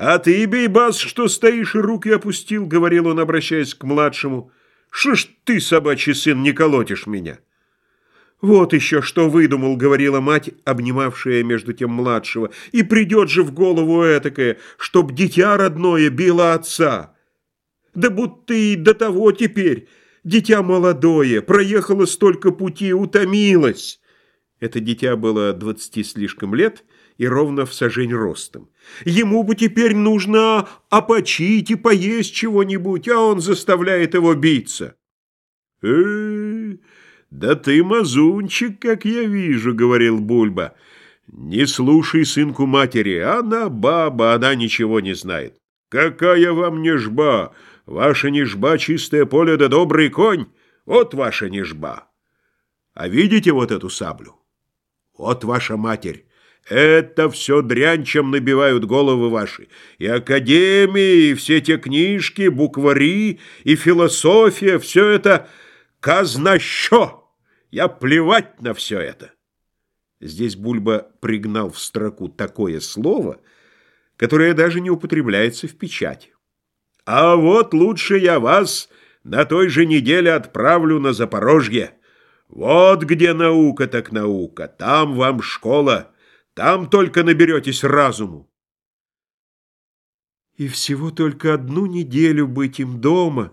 «А ты, бейбас, что стоишь и руки опустил?» — говорил он, обращаясь к младшему. «Что ж ты, собачий сын, не колотишь меня?» «Вот еще что выдумал», — говорила мать, обнимавшая между тем младшего. «И придет же в голову этакое, чтоб дитя родное било отца. Да будто и до того теперь. Дитя молодое, проехало столько пути, утомилось». Это дитя было двадцати слишком лет и ровно в сажень ростом. Ему бы теперь нужно опочить и поесть чего-нибудь, а он заставляет его биться. э, да ты мазунчик, как я вижу, — говорил Бульба. Не слушай сынку матери, она баба, она ничего не знает. Какая вам нежба? Ваша нежба — чистое поле да добрый конь. Вот ваша нежба. А видите вот эту саблю? Вот ваша матерь. Это все дрянь, чем набивают головы ваши. И академии, и все те книжки, буквари, и философия, все это казнащо. Я плевать на все это. Здесь Бульба пригнал в строку такое слово, которое даже не употребляется в печати. А вот лучше я вас на той же неделе отправлю на Запорожье. Вот где наука так наука, там вам школа. Там только наберетесь разуму. И всего только одну неделю быть им дома,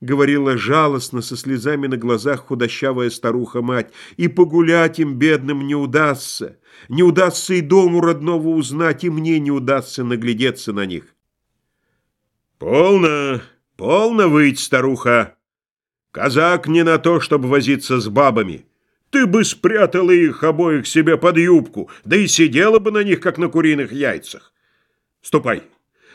говорила жалостно, со слезами на глазах худощавая старуха-мать, и погулять им, бедным, не удастся. Не удастся и дому родного узнать, и мне не удастся наглядеться на них. Полно, полно выть, старуха. Казак не на то, чтобы возиться с бабами. Ты бы спрятала их обоих себе под юбку, да и сидела бы на них, как на куриных яйцах. Ступай,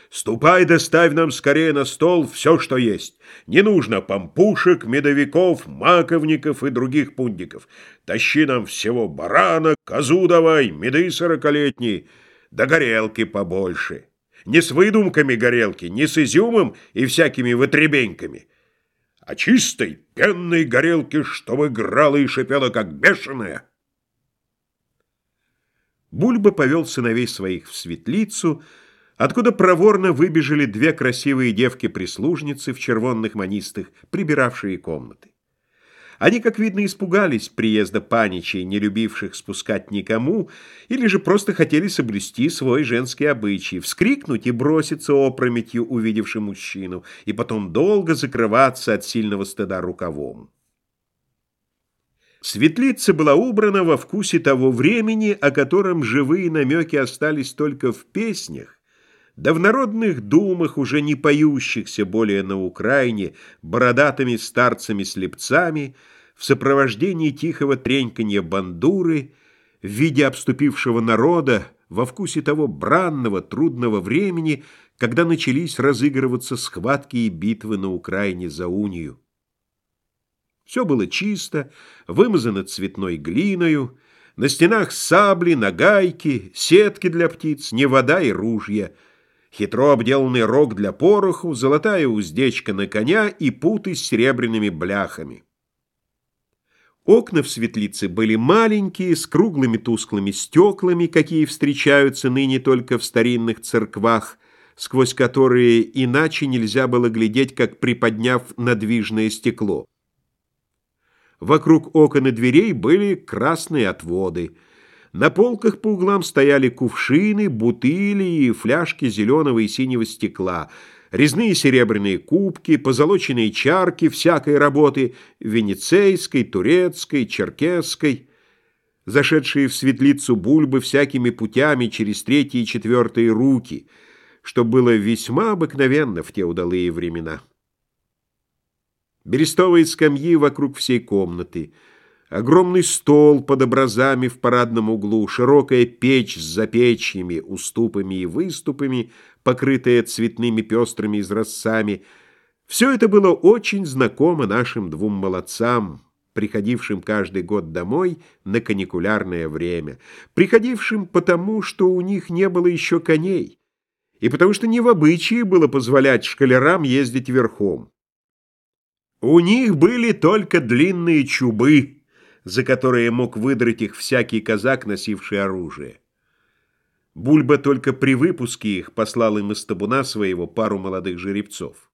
ступай, доставь нам скорее на стол все, что есть. Не нужно помпушек, медовиков, маковников и других пундиков. Тащи нам всего барана, козу давай, меды сорокалетние, да горелки побольше. Не с выдумками горелки, не с изюмом и всякими вытребеньками, а чистой пенной горелки, чтобы играла и шипела, как бешеная. Бульба повел сыновей своих в светлицу, откуда проворно выбежали две красивые девки-прислужницы в червонных манистах, прибиравшие комнаты. Они, как видно, испугались приезда паничей, не любивших спускать никому, или же просто хотели соблюсти свой женский обычай, вскрикнуть и броситься опрометью, увидевши мужчину, и потом долго закрываться от сильного стыда рукавом. Светлица была убрана во вкусе того времени, о котором живые намеки остались только в песнях, да в народных думах, уже не поющихся более на Украине, бородатыми старцами-слепцами, в сопровождении тихого треньканья бандуры, в виде обступившего народа, во вкусе того бранного, трудного времени, когда начались разыгрываться схватки и битвы на Украине за унию. Все было чисто, вымазано цветной глиною, на стенах сабли, нагайки, сетки для птиц, не вода и ружья — хитро обделанный рог для пороху, золотая уздечка на коня и путы с серебряными бляхами. Окна в светлице были маленькие, с круглыми тусклыми стеклами, какие встречаются ныне только в старинных церквах, сквозь которые иначе нельзя было глядеть, как приподняв надвижное стекло. Вокруг окон и дверей были красные отводы — на полках по углам стояли кувшины, бутыли и фляжки зеленого и синего стекла, резные серебряные кубки, позолоченные чарки всякой работы, венецейской, турецкой, черкесской, зашедшие в светлицу бульбы всякими путями через третьи и четвертые руки, что было весьма обыкновенно в те удалые времена. Берестовые скамьи вокруг всей комнаты — Огромный стол под образами в парадном углу, широкая печь с запечьями, уступами и выступами, покрытая цветными пестрыми изразцами. Все это было очень знакомо нашим двум молодцам, приходившим каждый год домой на каникулярное время, приходившим потому, что у них не было еще коней, и потому что не в обычае было позволять шкалерам ездить верхом. У них были только длинные чубы, за которые мог выдрать их всякий казак, носивший оружие. Бульба только при выпуске их послал им из табуна своего пару молодых жеребцов.